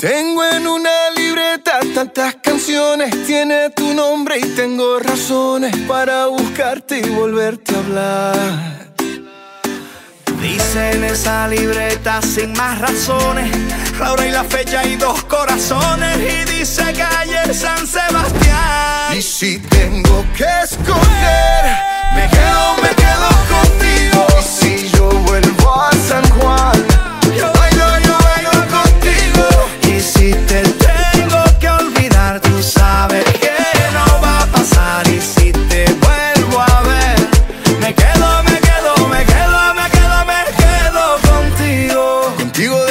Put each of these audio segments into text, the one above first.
Tengo en una libreta tantas canciones, tiene tu nombre y tengo razones para buscarte y volverte a hablar. Dice en esa libreta sin más razones, la hora y la fecha y dos corazones. Y dice calle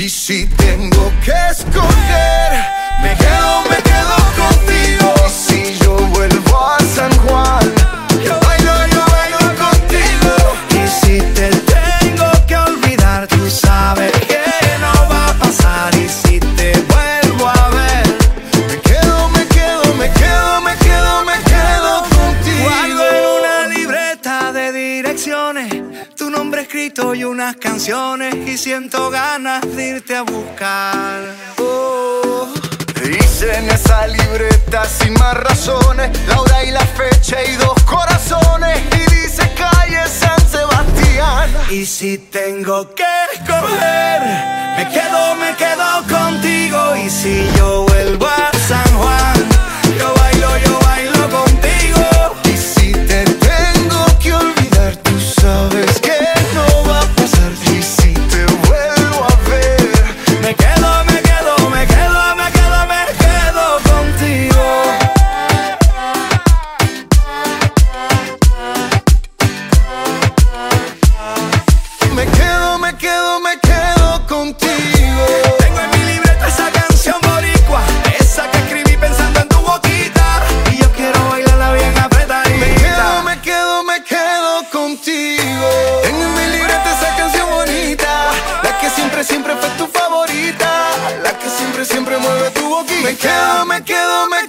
Y si tengo que escoger, escrito y unas canciones. Y siento ganas de irte a buscar. Oh, Dice en esa libreta sin más razones La hora y la fecha y dos corazones Y dice calle San Sebastián Y si tengo que escoger, mueve tu boquita. Me quedo, me quedo, me